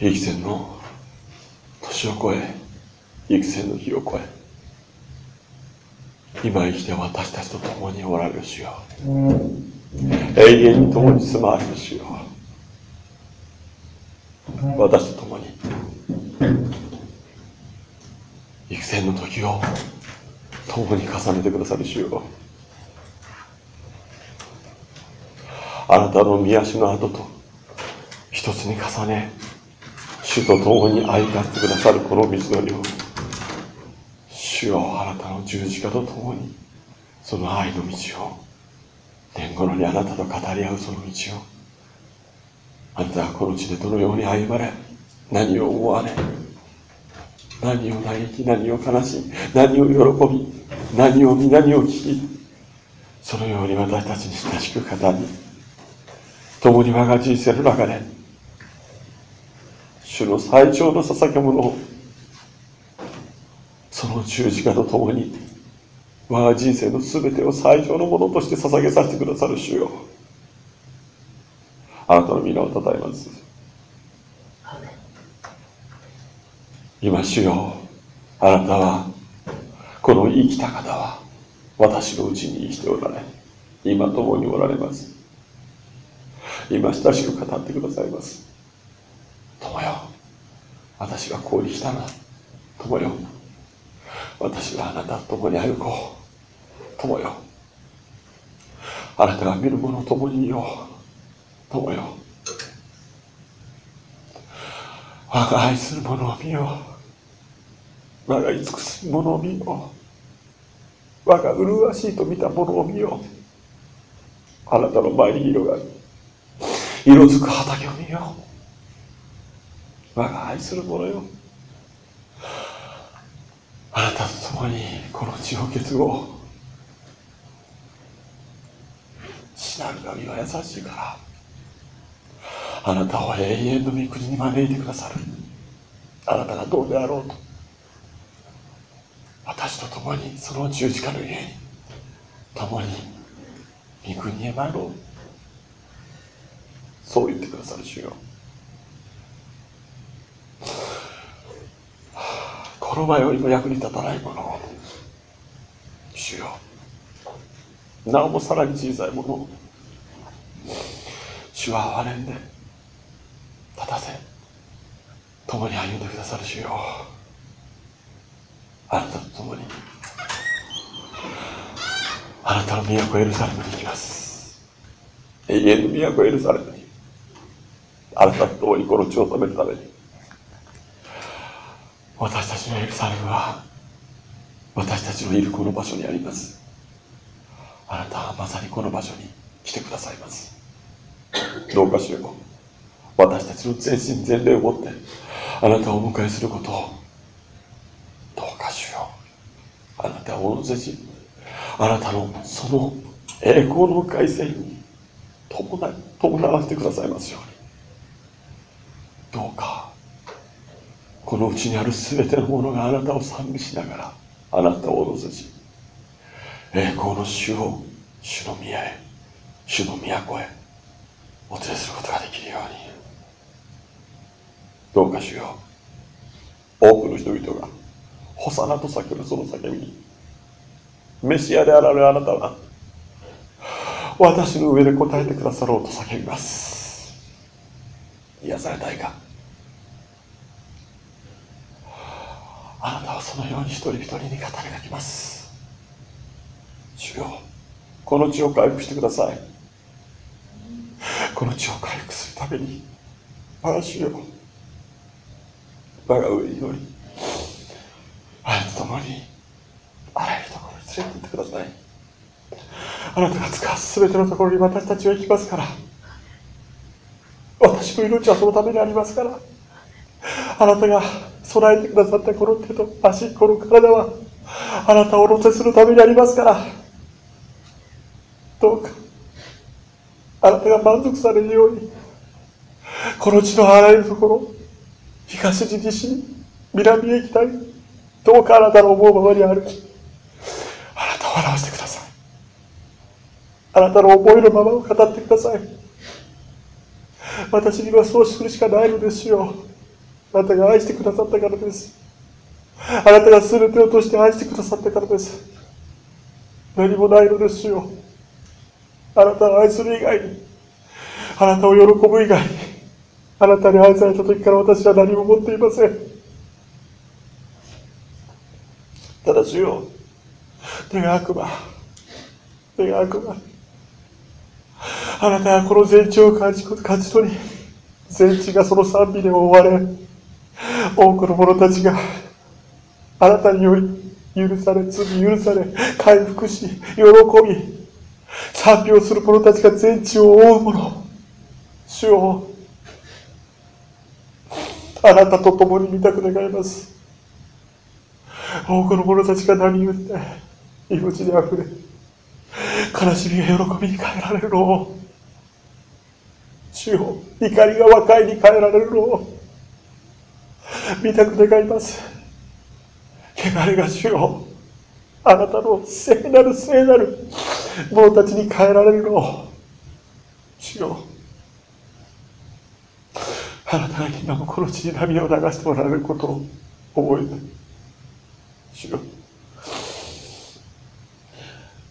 生き線の年を越え幾千の日を超え今生きて私たちと共におられる主よ。永遠に共に住まわれる主よ。私と共に。幾千の時を共に重ねてくださる主よ。あなたの御足の跡と一つに重ね主と共に歩かってくださるこの道のりを主よあなたの十字架と共にその愛の道を年頃にあなたと語り合うその道をあなたはこの地でどのように歩まれ何を思われ何を嘆き何を悲しみ何を喜び何を見何を聞きそのように私たちに親しく語り共に我が人生の中で主の最長の捧げ物をその十字架とともに我が人生の全てを最上のものとして捧げさせてくださる主よ。あなたの皆をたたえます。今主よあなたはこの生きた方は私のうちに生きておられ今共におられます。今親しく語ってくださいます。友よ。私はこうに来たな。友よ。私はあなたと共に歩こう。友よ。あなたが見るものともにいよう。友よ。我が愛する者を見よう。我が慈しむ者を見よう。我が麗しいと見たものを見よう。あなたの前に広がる。色づく畑を見よう。我が愛する者よ。あなたと共にこの地を結合死なる神は優しいから。あなたを永遠の御国に招いてくださる。あなたがどうであろうと。私と共にその十字架の家に。共に御国へ参ろう。そう言ってくださる主よ。この前よりも役に立たないものを。主よ。なおもさらに小さいものを。主は憐れんで立たせ共に歩んでくださる主よ。あなたと共にあなたの都エルサレムに行きます。永遠の都エルサレムにあなたと共にこの地を治めるために。私たちのエルサレムは私たちのいるこの場所にあります。あなたはまさにこの場所に来てくださいます。どうかしよう。私たちの全身全霊をもってあなたをお迎えすることをどうかしよう。あなたをおのせしあなたのその栄光の凱旋に伴い伴わせてくださいますように。どうかこのうちにある全てのものがあなたを賛美しながらあなたをおのせし栄光の主を主の宮へ主の都へお連れすることができるように。どうかしよう。多くの人々がホサナと叫ぶその叫びにメシアであられるあなたは私の上で答えてくださろうと叫びます。癒されたいか？あなたはそのように一人一人に語りかけます。主よこの地を回復してください。この地を回復するために我が主よ我が上に乗りあなたと共にあらゆるところに連れて行ってください。あなたが使わす全てのところに私たちは行きますから。私の命はそのためにありますから。あなたが備えてくださったこの手と足この体はあなたをお乗せするためにありますから。どうかあなたが満足されるようにこの地のあらゆるところ東に西に南へ北にどうかあなたの思うままに歩きあなたを表してください。あなたの思いのままを語ってください。私にはそうするしかないのですよ。あなたが愛してくださったからです。あなたが全てを通して愛してくださったからです。何もないのですよ。あなたを愛する以外にあなたを喜ぶ以外にあなたに愛された時から私は何も持っていません。ただ主よ手が悪魔手が悪魔あなたはこの全地を勝ち勝ち取り全地がその賛美で覆われ多くの者たちがあなたにより許され罪許され回復し喜び賛美をする者たちが全地を覆う者主よあなたと共に見たく願います。多くの者たちが何言って命であふれ悲しみが喜びに変えられるのを。主よ怒りが和解に変えられるのを。見たく願います。汚れが主よ。あなたの聖なる聖なる者たちに変えられるのを。主よ。あなたが今もこの地に涙を流しておられることを覚えて。主よ。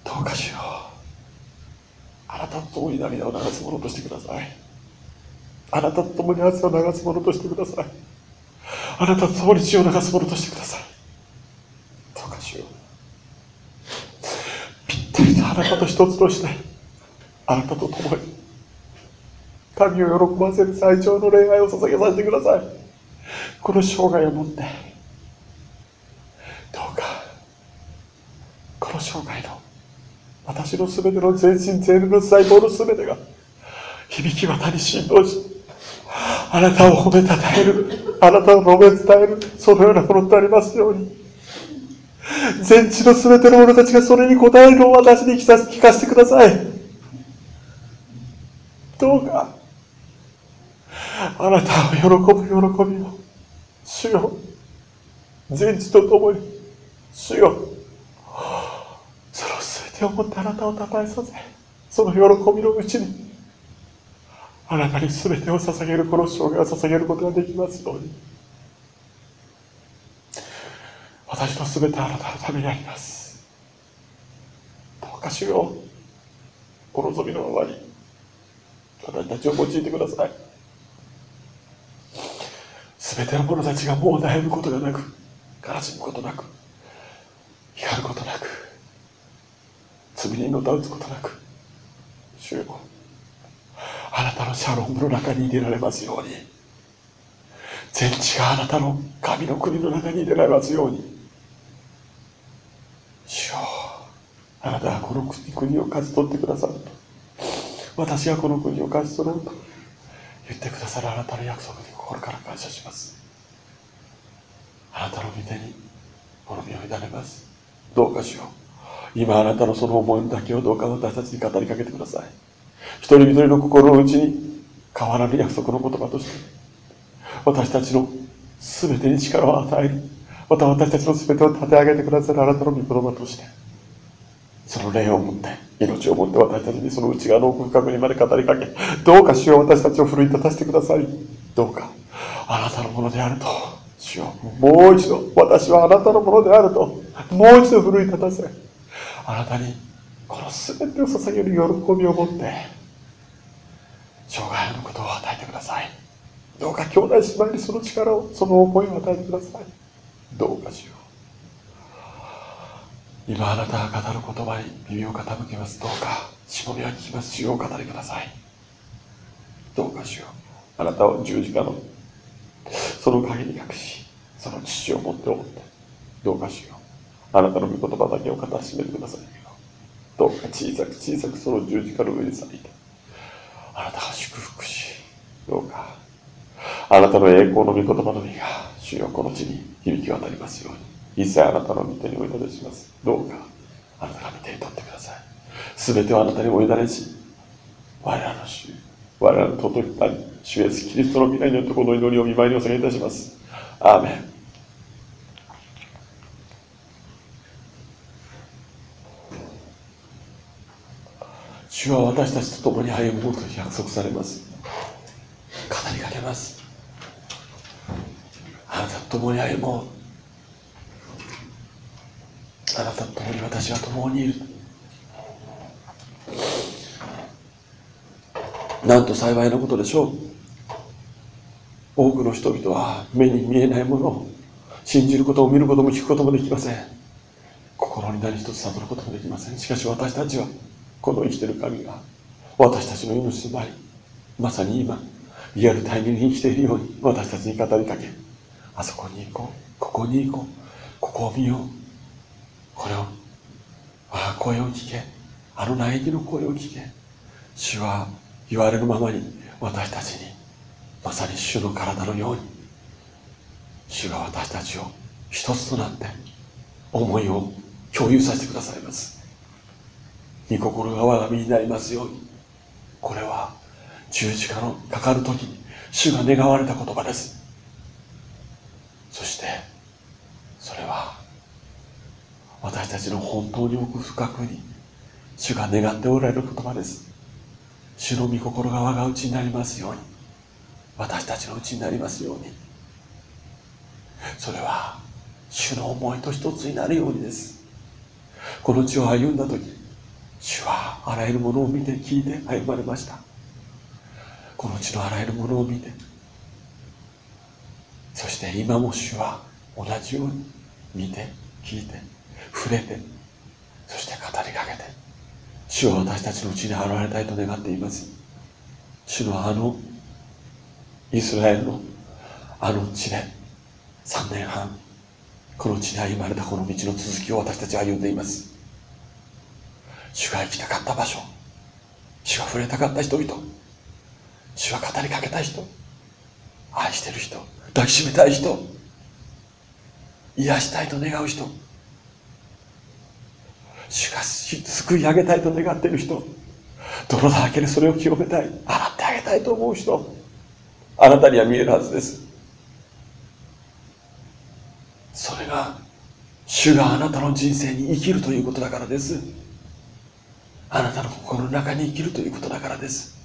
どうかしよ。うあなたと共に涙を流すものとしてください。あなたと共に汗を流すものとしてください。あなたと共に血を流すものとしてください。どうかしよう。ぴったりとあなたと一つとしてあなたと共に神を喜ばせる最長の恋愛を捧げさせてください。この生涯をもってどうかこの生涯の私の全ての全身全霊の細胞の全てが響き渡り振動しあなたを褒めたたえる。あなたを述べ伝える。そのようなものとなりますように。全地の全ての者たちがそれに応えるのを私に聞かせてください。どうか。あなたを喜ぶ喜びを。主よ。全地と共に。主よ。その全てをもってあなたを称えさせその喜びのうちに。あなたに全てを捧げるこの生涯を捧げることができますように。私の全てあなたのためにあります。どうかしようお望みのままに。私たちを用いてください。全ての者たちがもう悩むことがなく悲しむことなく怒ることなく罪にのたうつことなく主よ。あなたのシャロンの中に入れられますように。全地があなたの神の国の中に入れられますように。主よあなたはこの国を勝ち取ってくださると。私はこの国を勝ち取ろうと。言ってくださるあなたの約束に心から感謝します。あなたの御手にこの身を委ねます。どうかしよう今あなたのその思いだけをどうか私たちに語りかけてください。一人一人の心の内に変わらぬ約束の言葉として私たちの全てに力を与えるまた私たちの全てを立て上げてくださるあなたの御言葉としてその霊を持って命を持って私たちにその内側の奥深くにまで語りかけどうか主よ私たちを奮い立たせてくださいどうかあなたのものであると主よもう一度私はあなたのものであるともう一度奮い立たせあなたにこの全てを捧げる喜びを持って生涯のことを与えてください。どうか兄弟姉妹にその力をその思いを与えてください。どうかしよ。う今あなたが語る言葉に耳を傾けます。どうかしもべは聞きます。主を語りください。どうかしよ。うあなたを十字架のその陰に隠しその父を持って思って。どうかしよ。うあなたの御言葉だけを語りしめてください。どうか小さく小さくその十字架の上に咲い。てあなたが祝福しどうか。あなたの栄光の御言葉の実が主よこの地に響き渡りますように。一切あなたの御手においでします。どうかあなたが御手に取ってください。全てをあなたにお委ねし我らの主我らの尊き谷主イエスキリストの皆によってこの祈りを見舞いにお下げいたします。アーメン。主は私たちと共に歩むことを約束されます。語りかけます。あなたと共に歩もう。あなたと共に私は共にいる。なんと幸いなことでしょう。多くの人々は目に見えないものを信じることも見ることも聞くこともできません。心に何一つ悟ることもできません。しかし私たちはこの生きてる神が私たちの命となりまさに今リアルタイムに生きているように私たちに語りかけあそこに行こうここに行こうここを見よう。これをああ声を聞け。あの苗木の声を聞け。主は言われるままに私たちにまさに主の体のように主が私たちを一つとなって思いを共有させてくださいます。御心が我が身になりますように。これは十字架のかかる時に主が願われた言葉です。そしてそれは私たちの本当に奥深くに主が願っておられる言葉です。主の御心が我がうちになりますように私たちのうちになりますように。それは主の思いと一つになるようにです。この地を歩んだ時主はあらゆるものを見て聞いて歩まれました。この地のあらゆるものを見て。そして今も主は同じように見て聞いて触れてそして語りかけて主は私たちのうちに現れたいと願っています。主のあのイスラエルのあの地で3年半この地に歩まれたこの道の続きを私たちは歩んでいます。主が行きたかった場所。主が触れたかった人々。主は語りかけたい人。愛してる人。抱きしめたい人。癒したいと願う人。主が救い上げたいと願っている人。泥だらけでそれを清めたい。洗ってあげたいと思う人。あなたには見えるはずです。それが主があなたの人生に生きるということだからです。あなたの心の中に生きるということだからです。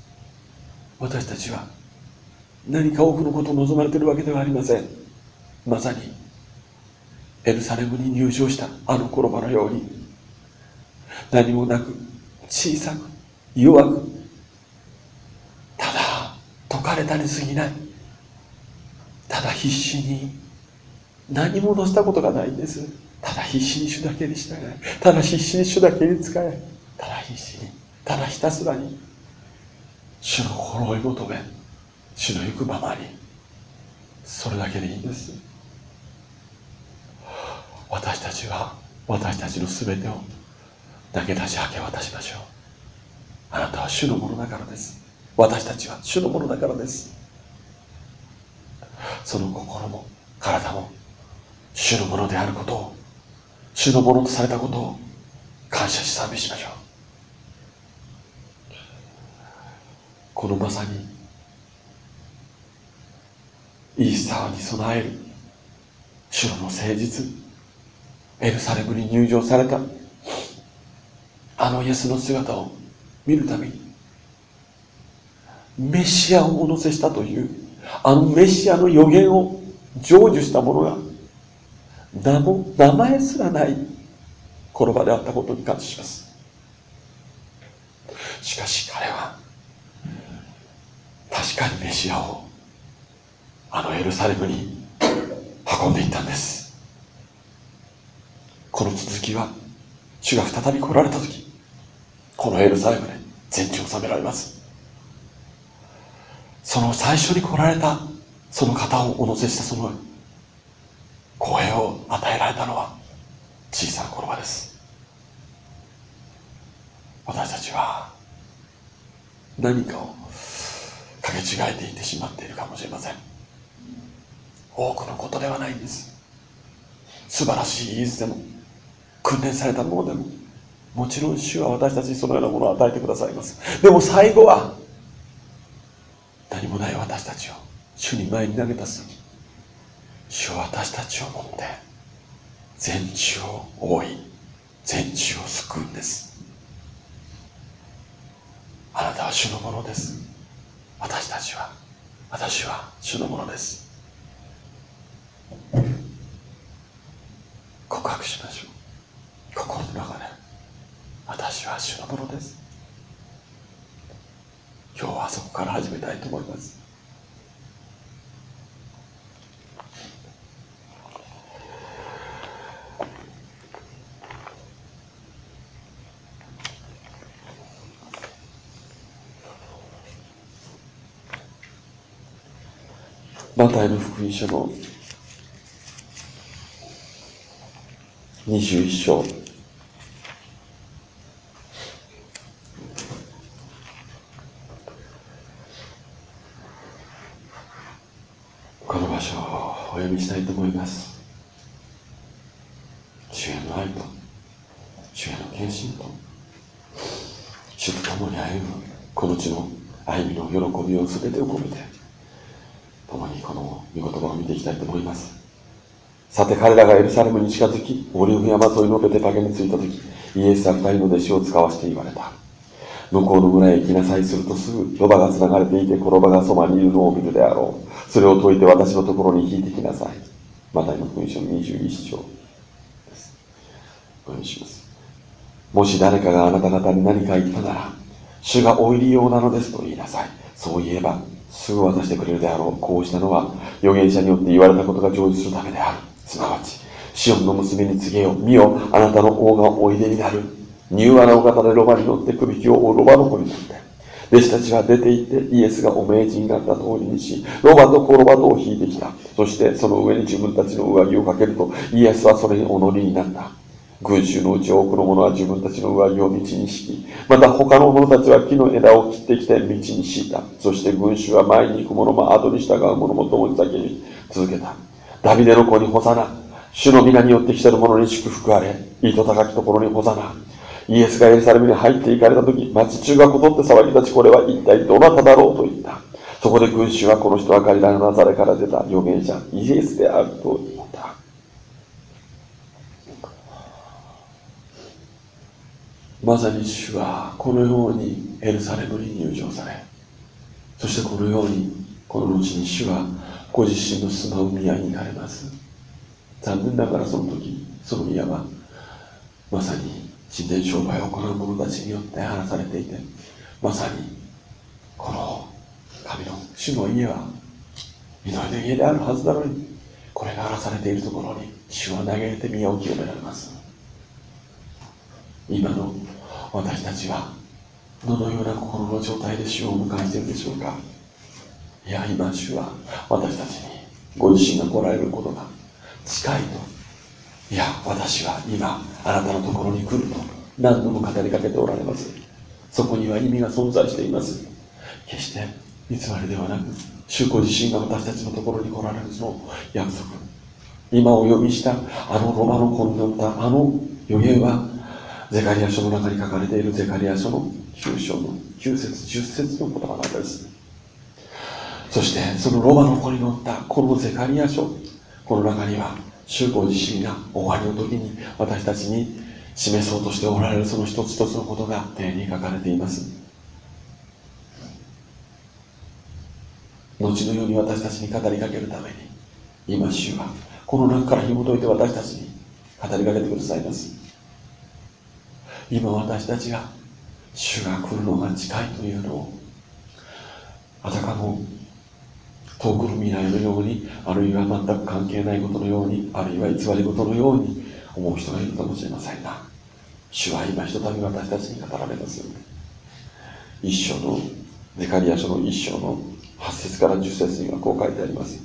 私たちは何か多くのことを望まれているわけではありません。まさにエルサレムに入場したあの頃のように何もなく小さく弱くただ解かれたに過ぎない。ただ必死に何ものしたことがないんです。ただ必死に主だけに従いただ必死に主だけに使え。ただ必死にただひたすらに主の心を追い求め主の行くままにそれだけでいいんです。私たちは私たちの全てを投げ出し明け渡しましょう。あなたは主のものだからです。私たちは主のものだからです。その心も体も主のものであることを主のものとされたことを感謝し賛美しましょう。このまさにイースターに備える主の誠実エルサレムに入場されたあのイエスの姿を見るためにメシアをお乗せしたというあのメシアの予言を成就した者が名も名前すらないこの場であったことに感謝します。しかし彼は確かにメシアをあのエルサレムに運んでいったんです。この続きは主が再び来られた時このエルサレムで全地を治められます。その最初に来られたその方をお乗せしたその声を与えられたのは小さな言葉です。私たちは何かをかけ違えていてしまっているかもしれません。多くのことではないんです。素晴らしい技術でも訓練されたものでももちろん主は私たちにそのようなものを与えてくださいます。でも最後は何もない私たちを主に前に投げ出す主は私たちを持って全地を覆い全地を救うんです。あなたは主のものです。私たちは私は主のものです。告白しましょう。心の中で。私は主のものです。今日はそこから始めたいと思います。マタイの福音書の21章。この場所をお読みしたいと思います。主への愛と主への献身と主と共に歩むこの地の歩みの喜びを全てを込めて共にこの御言葉を見ていきたいと思います。さて彼らがエルサレムに近づきオリーブ山沿いのベテパゲに着いた時イエスは二人の弟子を使わして言われた。向こうの村へ行きなさいするとすぐロバが繋がれていてこの場がそばにいるのを見るであろう。それを解いて私のところに聞いてきなさい。マタイの福音書の21章です。お読みします。もし誰かがあなた方に何か言ったなら主がお入りようなのですと言いなさい。そう言えばすぐ渡してくれるであろう。こうしたのは預言者によって言われたことが成就するためである。すなわち、シオンの娘に告げよ。見よ、あなたの王がおいでになる。柔和なお方でロバに乗って首輝をロバの子になって。弟子たちは出て行ってイエスがお命じになった通りにし、ロバとコロバとを引いてきた。そしてその上に自分たちの上着をかけると、イエスはそれにお乗りになった。群衆のうち多くの者は自分たちの上着を道に敷き、また他の者たちは木の枝を切ってきて道に敷いた。そして群衆は前に行く者も後に従う者も共に叫び続けた。ダビデの子に干さな。主の皆によって来てる者に祝福あれ。糸高きところに干さな。イエスがエルサレムに入って行かれた時、町中がこぞって騒ぎ立ち、これは一体どなただろうと言った。そこで群衆はこの人はガリラのナザレから出た預言者、イエスであると言った。まさに主はこのようにエルサレムに入場されそしてこのようにこの後に主はご自身の住まう宮になれます。残念ながらその時その宮はまさに神殿商売を行う者たちによって話されていてまさにこの神の主の家は祈りの家であるはずなのにこれが荒らされているところに主は投げ入れて宮を清められます。今の私たちはどのような心の状態で主を迎えているでしょうか。いや今主は私たちにご自身が来られることが近いと。いや私は今あなたのところに来ると何度も語りかけておられます。そこには意味が存在しています。決して偽りではなく主ご自身が私たちのところに来られるその約束。今お読みしたあのロマの子に乗ったあの予言はゼカリア書の中に書かれているゼカリア書の9章の9節10節の言葉なんです。そしてそのロバの子に乗ったこのゼカリア書この中には主公自身が終わりの時に私たちに示そうとしておられるその一つ一つのことが丁寧に書かれています。後のように私たちに語りかけるために今主はこの中から紐解いて私たちに語りかけてくださいます。今私たちが主が来るのが近いというのをあたかも遠くの未来のようにあるいは全く関係ないことのようにあるいは偽り事のように思う人がいるかもしれませんが主は今ひとたび私たちに語られます一章のゼカリア書の一章の8節から10節にはこう書いてあります。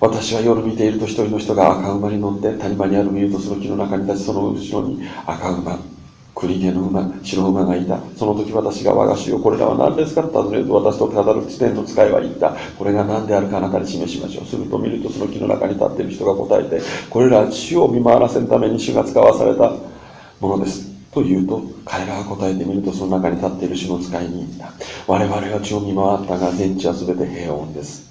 私は夜見ていると一人の人が赤馬に乗って谷間にあるミュートスの木の中に立ちその後ろに赤馬。栗毛の馬、白馬がいた。その時私が我が主よ、これらは何ですかと尋ねると、私と語る地点の使いは言った。これが何であるかあなたに示しましょう。すると見るとその木の中に立っている人が答えて、これらは主を見回らせるために主が使わされたものです。と言うと、彼らが答えてみると、その中に立っている主の使いに言った。我々は地を見回ったが、全地は全て平穏です。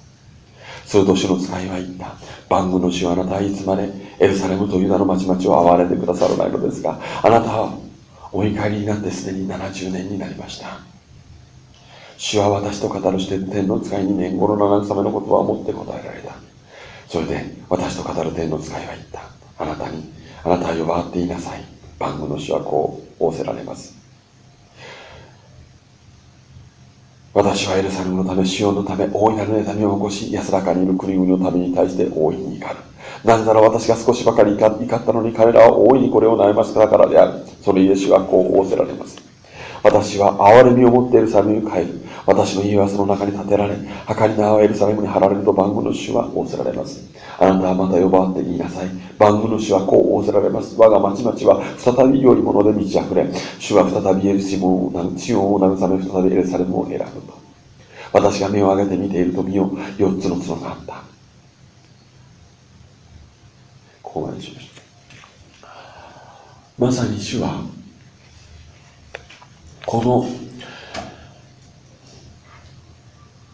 すると主の使いは言った。万軍の主はあなたはいつまでエルサレムとユダの町々を憐れてくださらないのですが、あなたはお怒りになってすでに70年になりました。主は私と語るして天の使いに年頃の慰めのことは持って答えられた。それで私と語る天の使いは言った。あなたにあなたは呼ばわっていなさい。番組の主はこう仰せられます。私はエルサレムのため、シオンのため、大いなる妬みを起こし、安らかにいる国々のために対して大いに怒る。なぜなら私が少しばかり怒ったのに彼らは大いにこれを悩ませたからである。そのイエスはこう仰せられます。私は憐れみを持っているサレムに帰る。私の家はその中に建てられ、計り縄はエルサレムに貼られると番組の主は仰せられます。あなたはまた呼ばわって言いなさい。番組の主はこう仰せられます。我が町々は再び良いもので満ち溢れ、主は再びエルシモンを、シオンを慰め、再びエルサレムを選ぶと。私が目を上げて見ていると見よ、四つの角があった。ここまでしました。まさに主は、この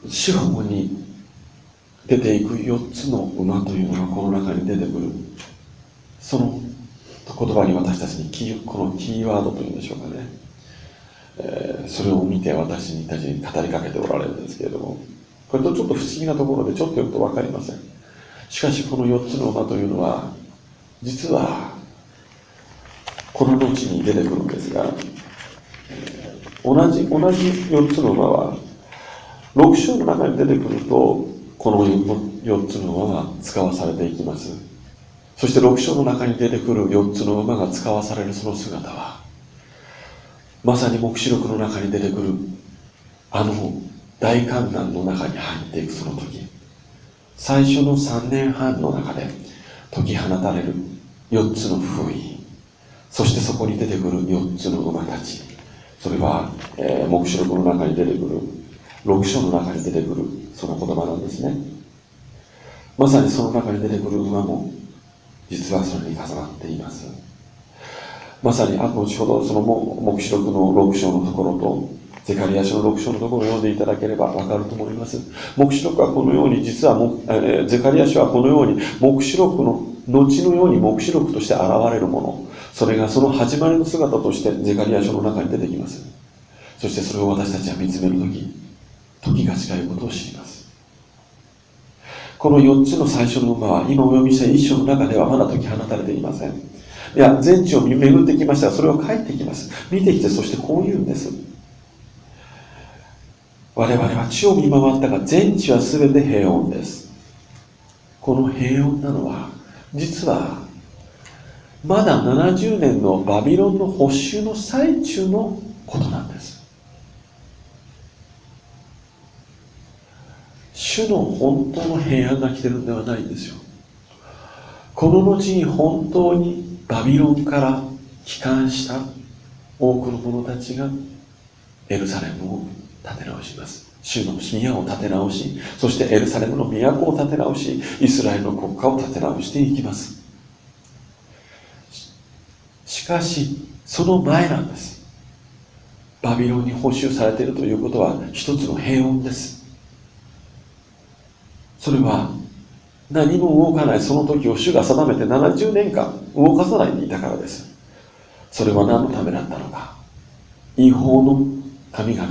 資本に出ていく4つの馬というのがこの中に出てくる。その言葉に私たちにキーこのキーワードというんでしょうかね、えー、それを見て私たちに語りかけておられるんですけれども。これとちょっと不思議なところでちょっと読むと分かりません。しかしこの4つの馬というのは実はこの後に出てくるんですが同じ同じ4つの馬は6章の中に出てくるとこの4つの馬が使わされていきます。そして6章の中に出てくる4つの馬が使わされるその姿はまさに黙示録の中に出てくるあの大観覧の中に入っていくその時最初の3年半の中で解き放たれる4つの封印そしてそこに出てくる4つの馬たち。それは、えー、黙示録の中に出てくる6章の中に出てくるその言葉なんですね。まさにその中に出てくる馬も実はそれに重なっています。まさに後ほどその黙示録の6章のところとゼカリア書の6章のところを読んでいただければわかると思います。黙示録はこのように実は、えー、ゼカリア書はこのように黙示録の後のように黙示録として現れるもの。それがその始まりの姿としてゼカリア書の中に出てきます。そしてそれを私たちは見つめるとき時が近いことを知ります。この4つの最初の馬は今お読みした一章の中ではまだ解き放たれていません。いや全地を巡ってきました。がそれは帰ってきます。見てきてそしてこう言うんです。我々は地を見回ったが全地は全て平穏です。この平穏なのは実はまだ70年のバビロンの補修の最中のことなんです。主の本当の平安が来てるんではないんですよ。この後に本当にバビロンから帰還した多くの者たちがエルサレムを建て直します。主の宮を建て直しそしてエルサレムの都を建て直しイスラエルの国家を建て直していきます。しかしその前なんです。バビロンに補修されているということは一つの平穏です。それは何も動かないその時を主が定めて70年間動かさないでいたからです。それは何のためだったのか。違法の神々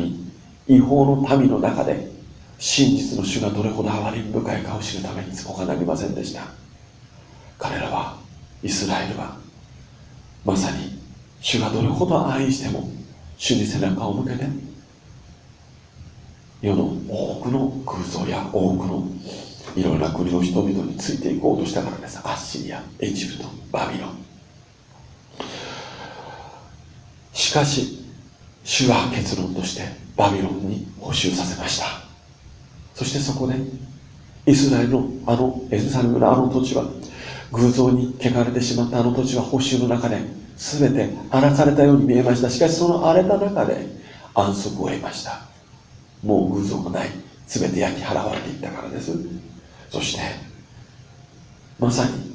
違法の民の中で真実の主がどれほど憐れみ深い顔を知るために他なりませんでした。彼らはイスラエルはまさに主がどれほど愛しても主に背中を向けて世の多くの空想や多くのいろいろな国の人々についていこうとしたからです。アッシリアエジプトバビロン。しかし主は結論としてバビロンに補修させました。そしてそこでイスラエルのあのエルサレムのあの土地は偶像に汚れてしまったあの土地は補修の中で全て荒らされたように見えました。しかしその荒れた中で安息を得ました。もう偶像がない。全て焼き払われていったからです。そしてまさに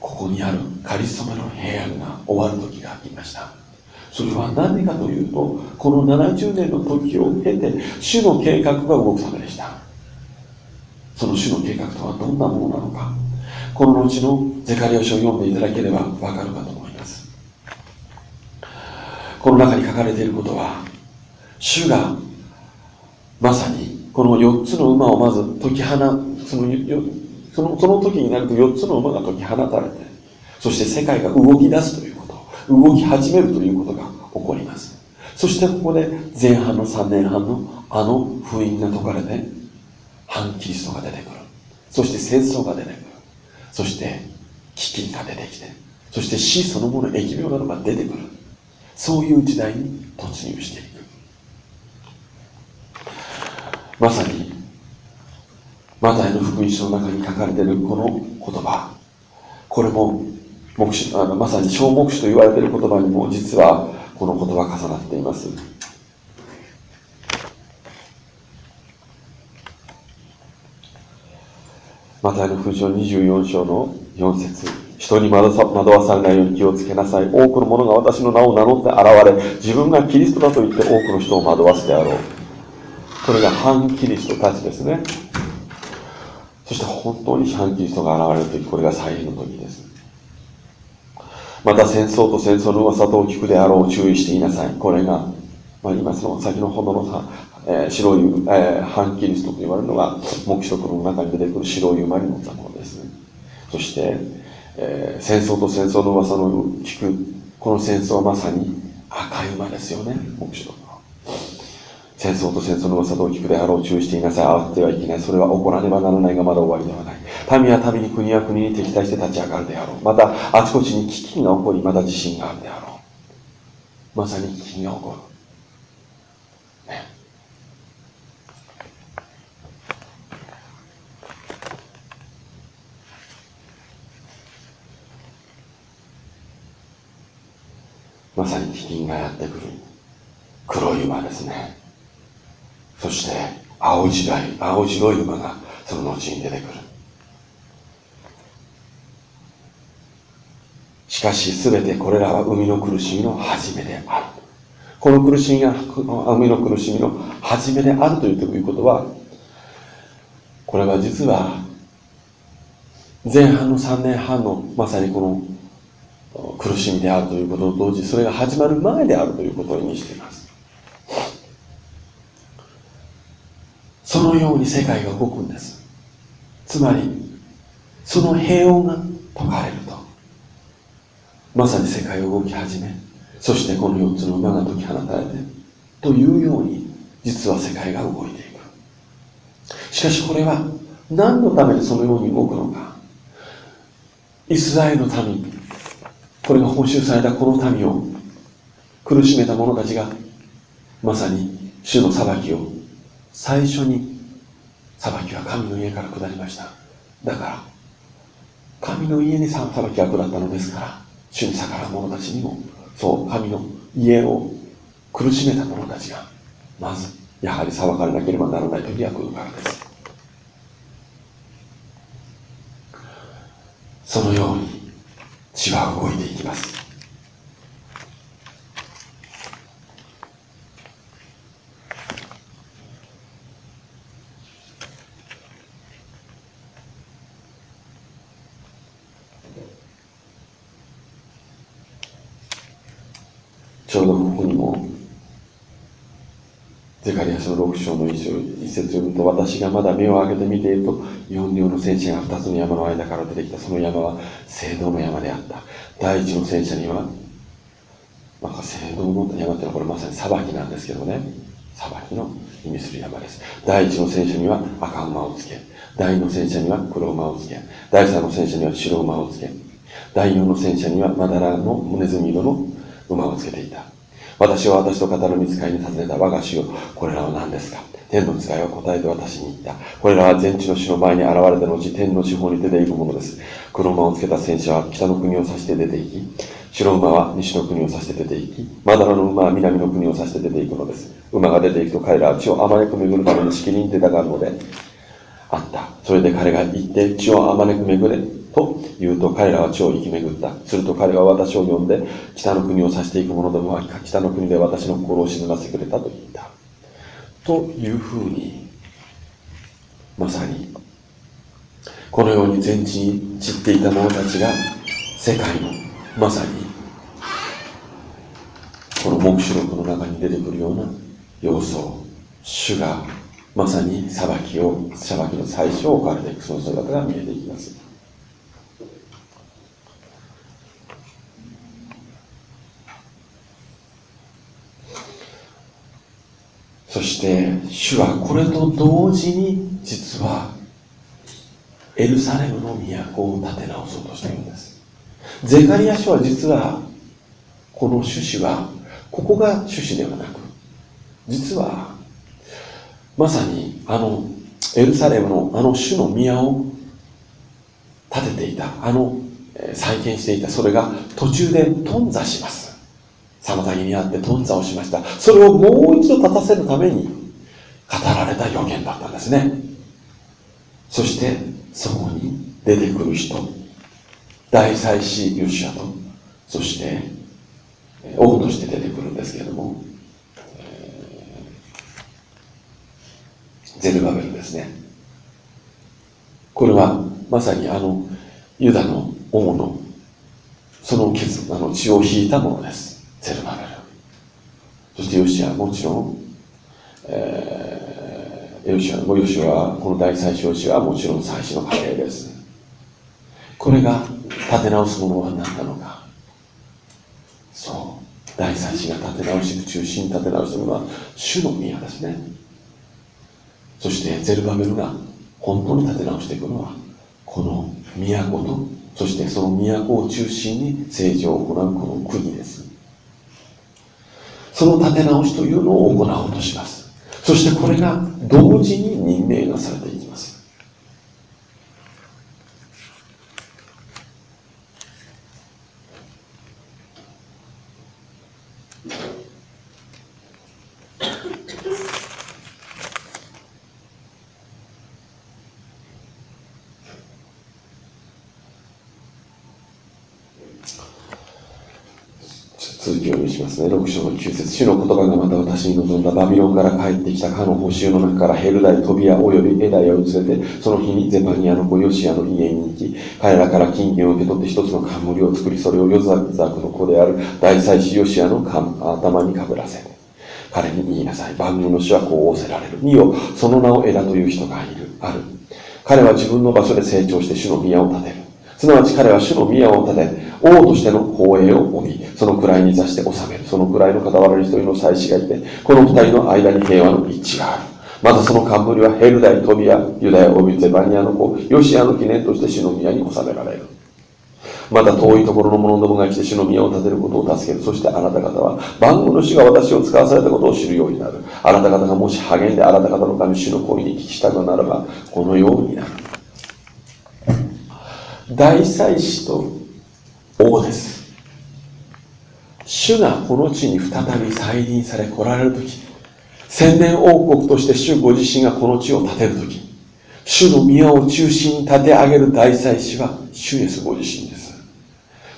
ここにあるかりそめの平安が終わる時が来ました。それは何かというとこの70年の時を経て主の計画が動くためでした。その主の計画とはどんなものなのか。この後のゼカリア書を読んでいただければわかるかと思います。この中に書かれていることは主がまさにこの4つの馬をまず解き放そのそのその時になると4つの馬が解き放たれてそして世界が動き出すということ動き始めるということが起こります。そしてここで前半の3年半のあの封印が解かれて反キリストが出てくる。そして戦争が出てくる。そして飢饉が出てきてそして死そのもの疫病などが出てくる。そういう時代に突入していく。まさにマタイの福音書の中に書かれているこの言葉これも目視あのまさに小目視と言われている言葉にも実はこの言葉重なっていますマタイの福音書24章の4節人に惑わされないように気をつけなさい。多くの者が私の名を名乗って現れ、自分がキリストだと言って多くの人を惑わせてやろう。これが反キリストたちですね。そして本当に反キリストが現れる時、これが最後の時です。また戦争と戦争の噂と聞くであろう注意していなさい。これが、まあ、今その先のほどのさ、えー、白い、えー、反キリストと言われるのが、黙示録の中に出てくる白い馬に乗ったものです、ね。そして、えー、戦争と戦争の噂の聞く、この戦争はまさに赤い馬ですよね、黙示録の。戦争と戦争の噂と聞くであろう注意していなさい。慌ててはいけない。それは起こらねばならないがまだ終わりではない。民は民に国は国に敵対して立ち上がるであろう。また、あちこちに飢饉が起こり、また地震があるであろう。まさに飢饉が起こる。まさに飢饉がやってくる。黒い馬ですね。そして、青白い、青白い馬がその後に出てくる。しかし全てこれらは海の苦しみの始めである。この苦しみが、海の苦しみの始めであるということは、これは実は、前半の3年半のまさにこの苦しみであるということと同時それが始まる前であるということを意味しています。そのように世界が動くんです。つまり、その平穏が解かれると。まさに世界を動き始めそしてこの4つの馬が解き放たれてというように実は世界が動いていくしかしこれは何のためにそのように動くのかイスラエルの民これが報酬されたこの民を苦しめた者たちがまさに主の裁きを最初に裁きは神の家から下りました。だから神の家に裁きが下ったのですから主に逆らう者たちにもそう神の家を苦しめた者たちがまずやはり裁かれなければならない時が来るからです。そのように血は動いていきますちょうどここにも、ゼカリア書の6章の一節読むと、私がまだ目を開けて見ていると、四両の戦車が二つの山の間から出てきた。その山は聖堂の山であった。第一の戦車には、まあ、聖堂の山ってのはこれまさに裁きなんですけどね。裁きの意味する山です。第一の戦車には赤馬をつけ、第二の戦車には黒馬をつけ、第三の戦車には白馬をつけ、第四の戦車にはまだらのネズミ色の馬をつけていた。私は私と語る見つかりに尋ねた我が主よ、これらは何ですか？天の使いは答えて私に言った。これらは全地の主の前に現れた後、天の地方に出ていくものです。黒馬をつけた戦車は北の国を指して出て行き、白馬は西の国を指して出て行き、まだらの馬は南の国を指して出て行くのです。馬が出て行くと彼らは地をあまねく巡るためにしきりに出たがるので、あった。それで彼が行って地をあまねく巡れ、と言うと彼らは地を生き巡った。すると彼は私を呼んで北の国を指していく者どもは北の国で私の心を沈ませてくれたと言った。というふうに、まさに、このように全地に散っていた者たちが世界のまさにこの黙示録の中に出てくるような要素を主がまさに裁きを裁きの最初を置かれていくその姿が見えていきます。そして主はこれと同時に実はエルサレムの都を建て直そうとしているんです。ゼカリア書は実はこの趣旨はここが趣旨ではなく実はまさにあのエルサレムのあの主の宮を建てていたあの再建していたそれが途中で頓挫します。妨げにあって頓挫をしました。それをもう一度立たせるために語られた予言だったんですね。そしてそこに出てくる人。大祭司ヨシアとそして王として出てくるんですけれども。ゼルバベルですね。これはまさにあのユダの王のその血あの血を引いたものです。ゼルバベル。そしてヨシアはもちろん、えー、ヨシアもヨシアはこの大祭司ヨシアはもちろん祭司の家系です。これが立て直すものは何なのか。そう。大祭司が立て直し中心に立て直したものは主の宮ですね。そしてゼルバベルが本当に立て直していくのはこの都とそしてその都を中心に政治を行うこの国です。その立て直しというのを行おうとします。そしてこれが同時に任命がされてい続きを見しますね6章の9節主の言葉がまた私に望んだバビロンから帰ってきたかの報酬の中からヘルダイ、トビアおよびエダイを連れて、その日にゼパニアの子ヨシアの家に行き、彼らから金銀を受け取って一つの冠を作り、それをヨザクの子である大祭司ヨシアの頭にかぶらせて、彼に言いなさい。万軍の主はこう仰せられる。見よ、その名をエダという人がいる。ある。彼は自分の場所で成長して主の宮を建てる。すなわち彼は主の宮を建て、王としての光栄を帯び、その位に座して治める。その位の傍らに一人の祭司がいて、この二人の間に平和の一致がある。またその冠はヘルダイ、トビア、ユダヤ、オビゼバニアの子、ヨシアの記念として主の宮に収められる。また遠いところの者どもが来て主の宮を建てることを助ける。そしてあなた方は万軍の主が私を使わされたことを知るようになる。あなた方がもし励んであなた方の神主の声に聞きたくならば、このようになる。大祭司と王です。主がこの地に再び再臨され来られる時千年王国として主ご自身がこの地を建てる時主の宮を中心に建て上げる大祭司は主イエスご自身です。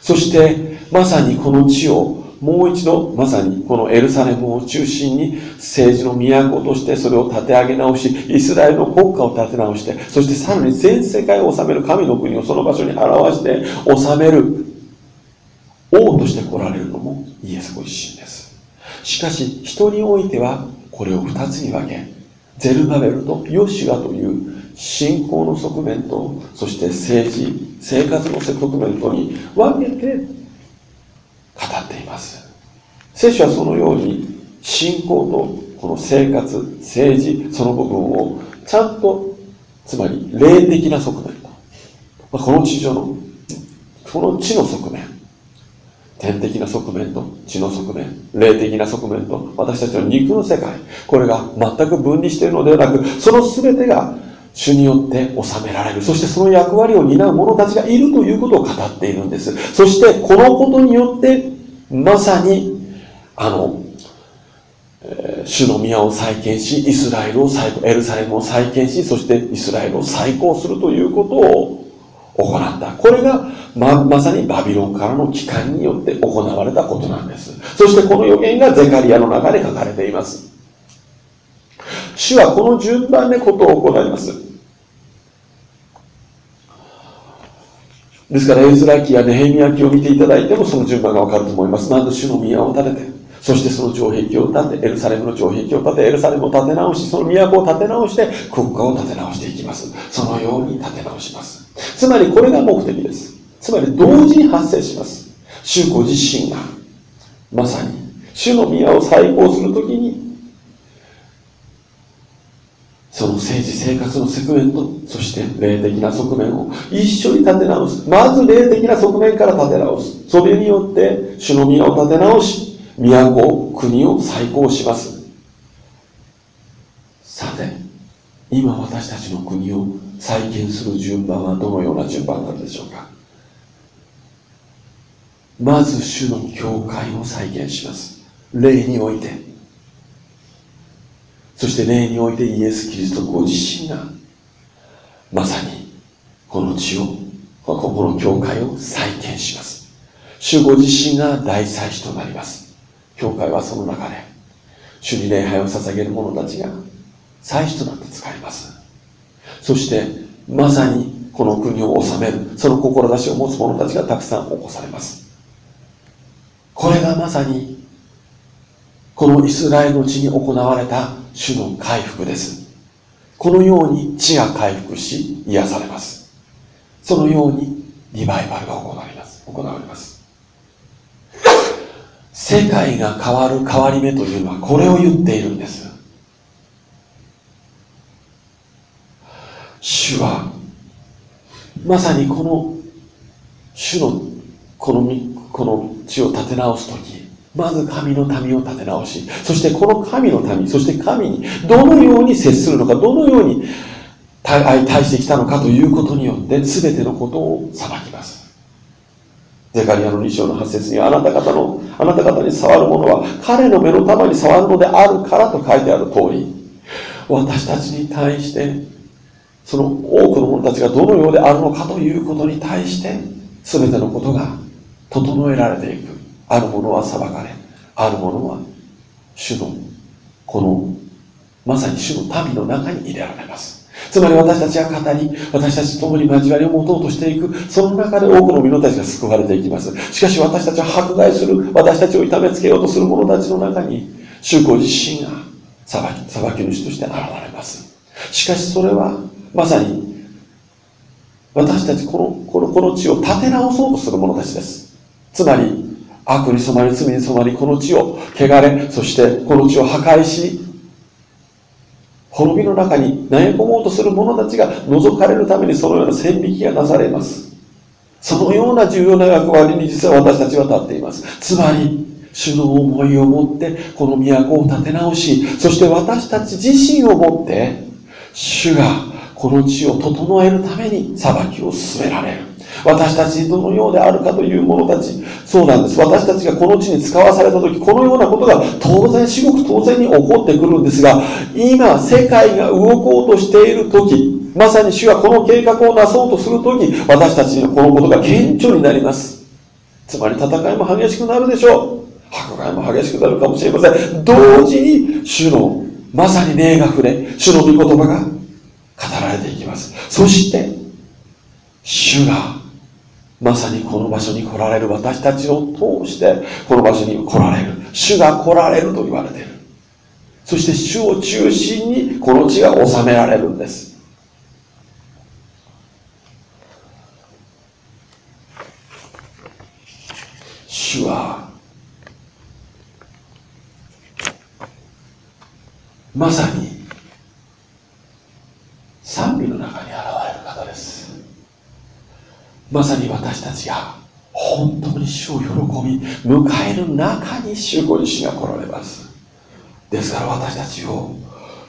そしてまさにこの地をもう一度まさにこのエルサレムを中心に政治の都としてそれを建て上げ直しイスラエルの国家を建て直してそしてさらに全世界を治める神の国をその場所に表して治める。王として来られるのもイエスご自身です。しかし人においてはこれを2つに分けゼルバベルとヨシュアという信仰の側面とそして政治生活の側面とに分けて語っています。聖書はそのように信仰とこの生活政治その部分をちゃんとつまり霊的な側面とこの地上のこの地の側面天的な側面と地の側面、霊的な側面と私たちの肉の世界、これが全く分離しているのではなく、その全てが主によって収められる。そしてその役割を担う者たちがいるということを語っているんです。そしてこのことによって、まさに、あの、え、主の宮を再建し、イスラエルを再エルサレムを再建し、そしてイスラエルを再興するということを行った。これがま、まさにバビロンからの帰還によって行われたことなんです。そしてこの予言がゼカリアの中で書かれています。主はこの順番でことを行います。ですから、エズラ記やネヘミヤ記を見ていただいてもその順番がわかると思います。まず主の宮を建てて、そしてその城壁を建て、エルサレムの城壁を建て、エルサレムを建て直し、その都を建て直して、国家を建て直していきます。そのように建て直します。つまりこれが目的です。つまり同時に発生します。主ご自身が、まさに、主の宮を再興するときに、その政治生活の側面とそして霊的な側面を一緒に立て直す。まず霊的な側面から立て直す。それによって主の宮を立て直し都国を再興します。さて今私たちの国を再建する順番はどのような順番なのでしょうか？まず主の教会を再建します。霊において。そして霊においてイエス・キリストご自身がまさにこの地をここの教会を再建します。主ご自身が大祭司となります。教会はその中で主に礼拝を捧げる者たちが祭司となって使います。そしてまさにこの国を治めるその志を持つ者たちがたくさん起こされます。これがまさにこのイスラエルの地に行われた主の回復です。このように地が回復し癒されます。そのようにリバイバルが行われます。行われます。世界が変わる変わり目というのはこれを言っているんです。主はまさにこの主のこのこの地を立て直す時まず神の民を立て直し、そしてこの神の民、そして神にどのように接するのか、どのように対してきたのかということによって、全てのことを裁きます。ゼカリアの2章の8節にあなた方の、あなた方に触るものは彼の目の玉に触るのであるからと書いてある通り、私たちに対して、その多くの者たちがどのようであるのかということに対して、全てのことが整えられていく。あるものは裁かれあるものは主のこのまさに主の民の中に入れられます。つまり私たちが語り私たちと共に交わりを持とうとしていく。その中で多くの者たちが救われていきます。しかし私たちは迫害する私たちを痛めつけようとする者たちの中に主ご自身が裁き裁き主として現れます。しかしそれはまさに私たちこのこのこの地を立て直そうとする者たちです。つまり悪に染まり罪に染まりこの地を汚れそしてこの地を破壊し滅びの中に投げ込もうとする者たちが除かれるためにそのような線引きがなされます。そのような重要な役割に実は私たちは立っています。つまり主の思いを持ってこの都を立て直しそして私たち自身を持って主がこの地を整えるために裁きを進められる。私たちにどのようであるかという者たち。そうなんです。私たちがこの地に使わされた時このようなことが当然至極当然に起こってくるんですが今世界が動こうとしている時まさに主がこの計画をなそうとする時私たちにはこのことが顕著になります。つまり戦いも激しくなるでしょう。迫害も激しくなるかもしれません。同時に主のまさに霊が触れ主の御言葉が語られていきます。そして主がまさにこの場所に来られる私たちを通してこの場所に来られる。主が来られると言われている。そして主を中心にこの地が治められるんです。主はまさに賛美の中に現れる方です。まさに私たちが本当に主を喜び迎える中に主ご自身が来られます。ですから私たちを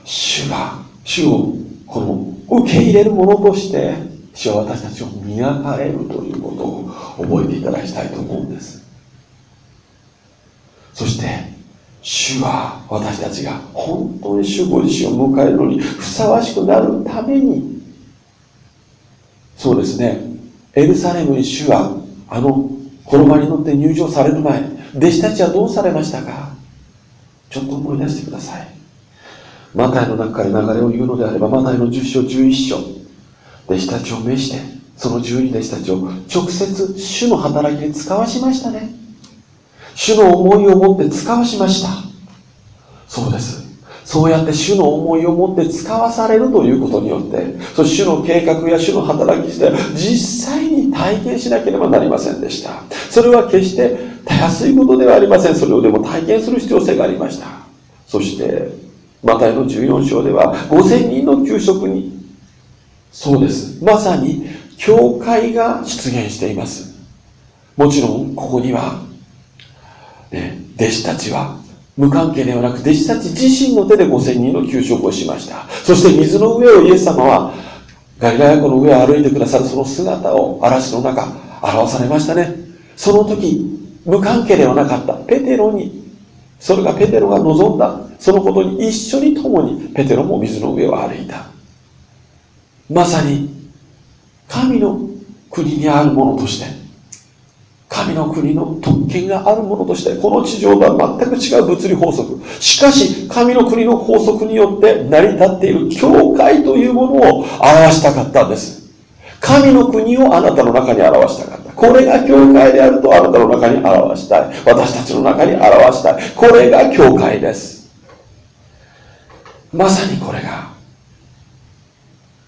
主が主をこの受け入れるものとして主は私たちを磨かれるということを覚えていただきたいと思うんです。そして主は私たちが本当に主ご自身を迎えるのにふさわしくなるために。そうですね。エルサレムに主はあの衣に乗って入場される前弟子たちはどうされましたか？ちょっと思い出してください。マタイの中から流れを言うのであればマタイの10章11章。弟子たちを召してその12弟子たちを直接主の働きに使わしましたね。主の思いを持って使わしましたそうですそうやって主の思いを持って使わされるということによって、そ主の計画や主の働き自体実際に体験しなければなりませんでした。それは決してたやすいことではありません。それをでも体験する必要性がありました。そして、マタイの14章では5000人の給食にそうですまさに教会が出現していますもちろんここには、ね、弟子たちは無関係ではなく弟子たち自身の手で5000人の給食をしました。そして水の上をイエス様はガリラヤ湖の上を歩いてくださるその姿を嵐の中表されましたね。その時無関係ではなかったペテロにそれがペテロが望んだそのことに一緒に共にペテロも水の上を歩いた。まさに神の国にあるものとして神の国の特権があるものとしてこの地上とは全く違う物理法則。しかし神の国の法則によって成り立っている教会というものを表したかったんです。神の国をあなたの中に表したかった。これが教会であるとあなたの中に表したい。私たちの中に表したい。これが教会です。まさにこれが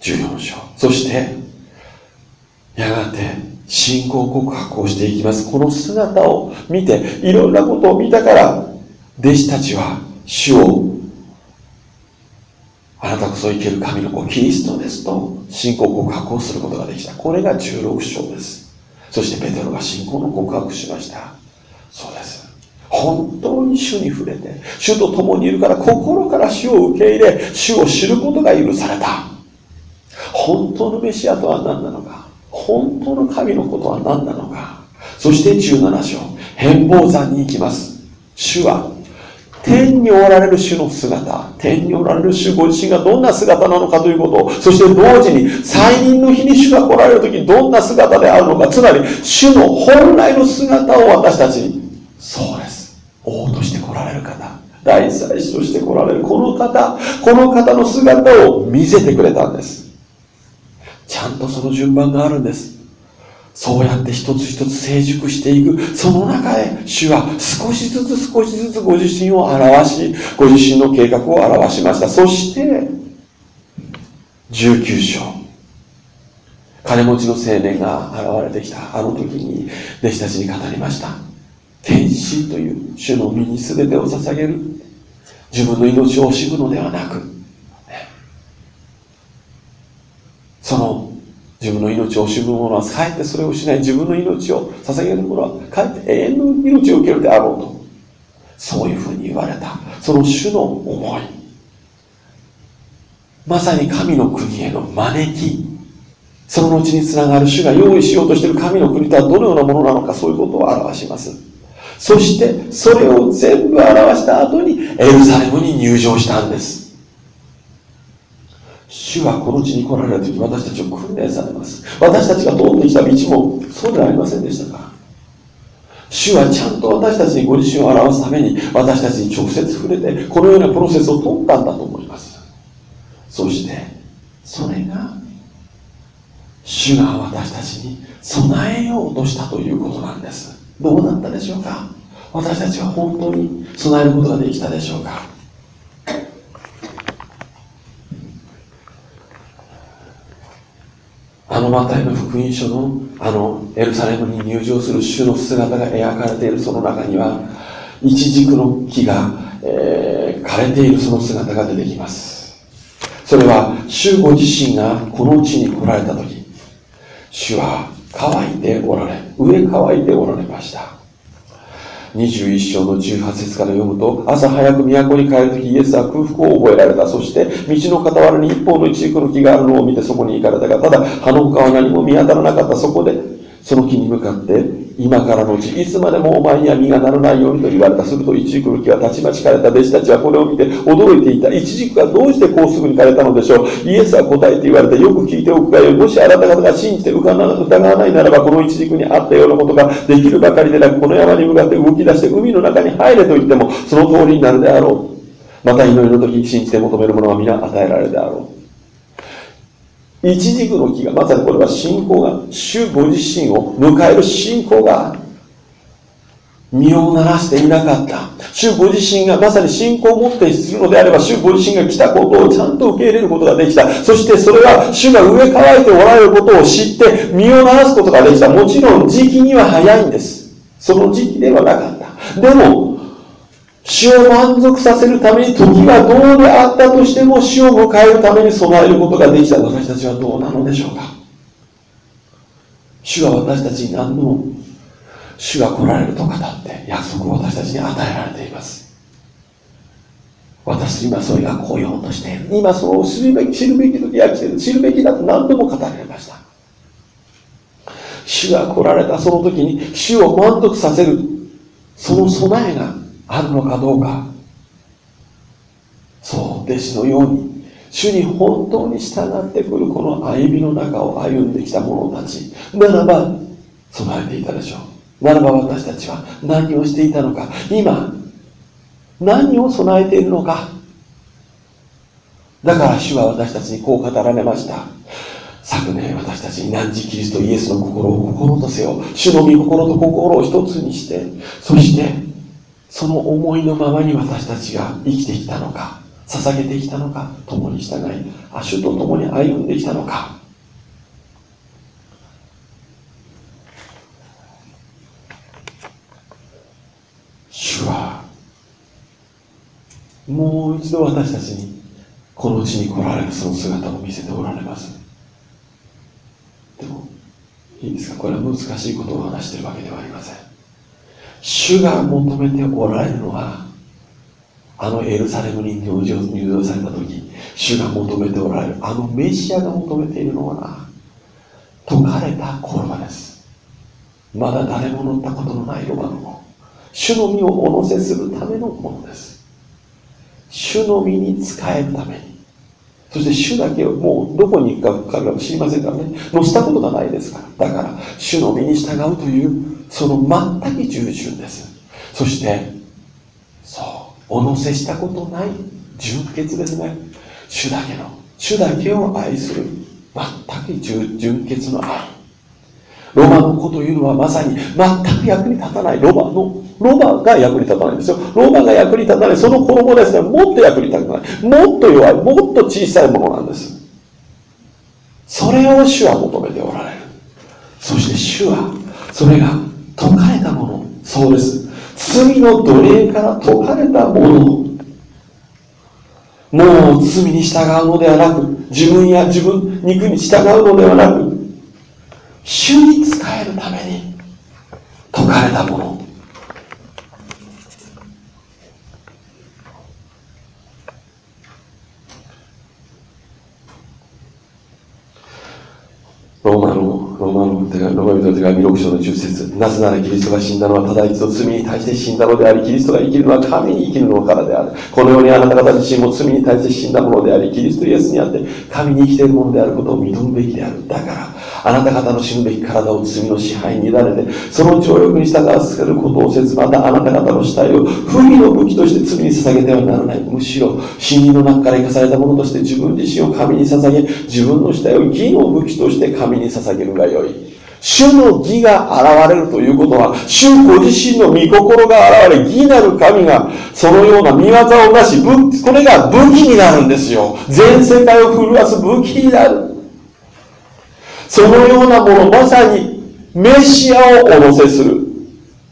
14章そしてやがて信仰告白をしていきます。この姿を見ていろんなことを見たから弟子たちは主をあなたこそ生ける神の子キリストですと信仰告白をすることができた。これが16章です。そしてペテロが信仰の告白しました。そうです。本当に主に触れて主と共にいるから心から主を受け入れ主を知ることが許された。本当のメシアとは何なのか。本当の神のことは何なのか。そして17章変貌山に行きます。主は天におられる主の姿天におられる主ご自身がどんな姿なのかということそして同時に再臨の日に主が来られる時にどんな姿であるのか。つまり主の本来の姿を私たちにそうです。王として来られる方。大祭司として来られるこの方この方の姿を見せてくれたんです。ちゃんとその順番があるんです。そうやって一つ一つ成熟していく。その中へ、主は少しずつ少しずつご自身を表し、ご自身の計画を表しました。そして、19章。金持ちの青年が現れてきたあの時に弟子たちに語りました。天使という主の身に全てを捧げる。自分の命を惜しむのではなく、その自分の命を惜しむ者はかえってそれをしない自分の命を捧げる者はかえって永遠の命を受けるであろうと。そういうふうに言われた。その主の思い。まさに神の国への招き。その後につながる主が用意しようとしている神の国とはどのようなものなのかそういうことを表します。そしてそれを全部表した後にエルサレムに入場したんです。主はこの地に来られる時私たちを訓練されます。私たちが通ってきた道もそうではありませんでしたか。主はちゃんと私たちにご自身を表すために私たちに直接触れてこのようなプロセスを通ったんだと思います。そしてそれが主が私たちに備えようとしたということなんです。どうなったでしょうか。私たちは本当に備えることができたでしょうか。あのマタイの福音書のあのエルサレムに入場する主の姿が描かれているその中には一軸の木が、えー、枯れているその姿が出てきます。それは主ご自身がこの地に来られた時主は乾いておられ上乾いておられました。21章の18節から読むと、朝早く都に帰るときイエスは空腹を覚えられた。そして、道の傍らに一方の一軸の木があるのを見てそこに行かれたが、ただ、葉の他は何も見当たらなかった。そこで、その木に向かって、今からのうち、いつまでもお前には実がならないようにと言われた。すると、一軸の木はたちまち枯れた弟子たちはこれを見て驚いていた。一軸がどうしてこうすぐに枯れたのでしょう。イエスは答えて言われて、よく聞いておくがよい。もしあなた方が信じて疑わないならば、この一軸にあったようなことができるばかりでなく、この山に向かって動き出して海の中に入れと言っても、その通りになるであろう。また祈りの時、信じて求めるものは皆与えられるであろう。一軸の木が、まさにこれは信仰が、主ご自身を迎える信仰が、身を鳴らしていなかった。主ご自身がまさに信仰を持ってするのであれば、主ご自身が来たことをちゃんと受け入れることができた。そしてそれは主が上乾いておられることを知って身を鳴らすことができた。もちろん時期には早いんです。その時期ではなかった。でも、主を満足させるために時がどうであったとしても主を迎えるために備えることができた私たちはどうなのでしょうか。主は私たちに何度も主が来られると語って約束を私たちに与えられています。私今それが来ようとしている。今それを知るべき知るべき時が来ている。知るべきだと何度も語られました。主が来られたその時に主を満足させるその備えがあるのかどうか。そう弟子のように主に本当に従ってくるこの歩みの中を歩んできた者たちならば備えていたでしょう。ならば私たちは何をしていたのか。今何を備えているのか。だから主は私たちにこう語られました。昨年私たちに汝キリストイエスの心を心とせよ。主の御心と心を一つにしてそしてその思いのままに私たちが生きてきたのか捧げてきたのか共に従い主と共に歩んできたのか。主はもう一度私たちにこの地に来られるその姿を見せておられます。でもいいですか？これは難しいことを話しているわけではありません。主が求めておられるのはあのエルサレムに入場入場された時主が求めておられるあのメシアが求めているのは解かれた衣です。まだ誰も乗ったことのないロバの主の身をお乗せするためのものです。主の身に仕えるために。そして主だけをもうどこに行くかか知りませんからね。乗せたことがないですから。だから主の身に従うというその全く従順です。そしてそうお乗せしたことない純潔ですね主だけの主だけを愛する全く純潔の愛。ロマの子というのはまさに全く役に立たないロマのロマが役に立たないんですよ。ロマが役に立たないその子供ですねもっと役に立たない。もっと弱いもっと小さいものなんです。それを主は求めておられる。そして主はそれが解かれたもの。そうです。罪の奴隷から解かれたもの。もう罪に従うのではなく自分や自分肉に従うのではなく主に仕えるために解かれたものローマの、ローマの手紙、ローマ人の手紙6章の10節なぜならキリストが死んだのはただ一度罪に対して死んだのであり、キリストが生きるのは神に生きるのからである。このようにあなた方自身も罪に対して死んだものであり、キリストイエスにあって神に生きているものであることを認むべきである。だから、あなた方の死ぬべき体を罪の支配に委ねて、その情欲に従わせることをせず、またあなた方の死体を不義の武器として罪に捧げてはならない。むしろ、死人の中から生かされたものとして自分自身を神に捧げ、自分の死体を義の武器として神に捧げるがよい。主の義が現れるということは、主ご自身の御心が現れ、義なる神がそのような見業をなし、これが武器になるんですよ。全世界を震わす武器になる。そのようなもの、まさにメシアをお乗せする。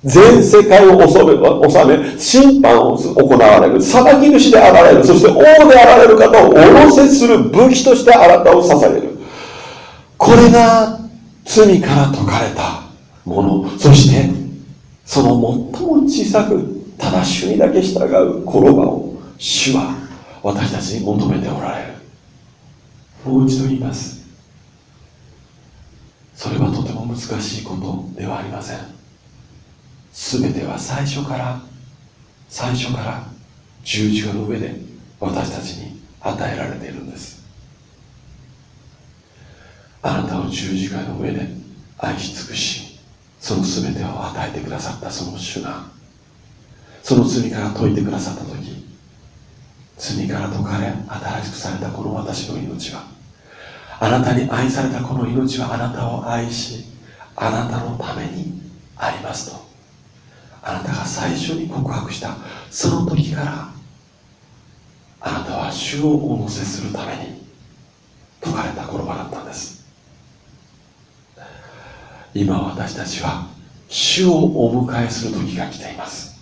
全世界を治め、治め審判を行われる。裁き主であられる。そして王であられる方をお乗せする武器としてあなたを捧げる。これが罪から解かれたもの。そして、その最も小さく、ただ主にだけ従う言葉を主は私たちに求めておられる。もう一度言います。それはとても難しいことではありません全ては最初から最初から十字架の上で私たちに与えられているんですあなたを十字架の上で愛し尽くしその全てを与えてくださったその主が。その罪から解いてくださった時罪から解かれ新しくされたこの私の命はあなたに愛されたこの命はあなたを愛しあなたのためにありますと。あなたが最初に告白したその時からあなたは主をお乗せするために説かれた言葉だったんです。今私たちは主をお迎えする時が来ています。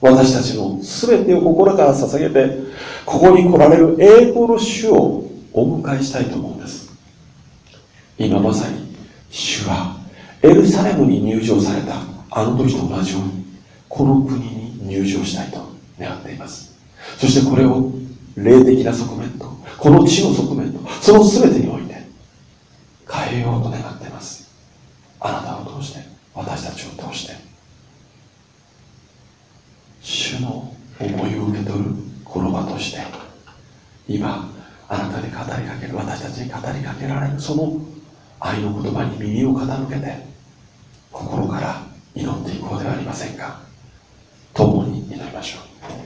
私たちの全てを心から捧げてここに来られる栄光の主をお迎えしたいと思うんです。今まさに主はエルサレムに入場されたあの時と同じようにこの国に入場したいと願っています。そしてこれを霊的な側面とこの地の側面とその全てにおいて変えようと願っています。あなたを通して私たちを通して主の思いを受け取るこの場として今あなたに語りかける私たちに語りかけられるその愛の言葉に耳を傾けて心から祈っていこうではありませんか。共に祈りましょう。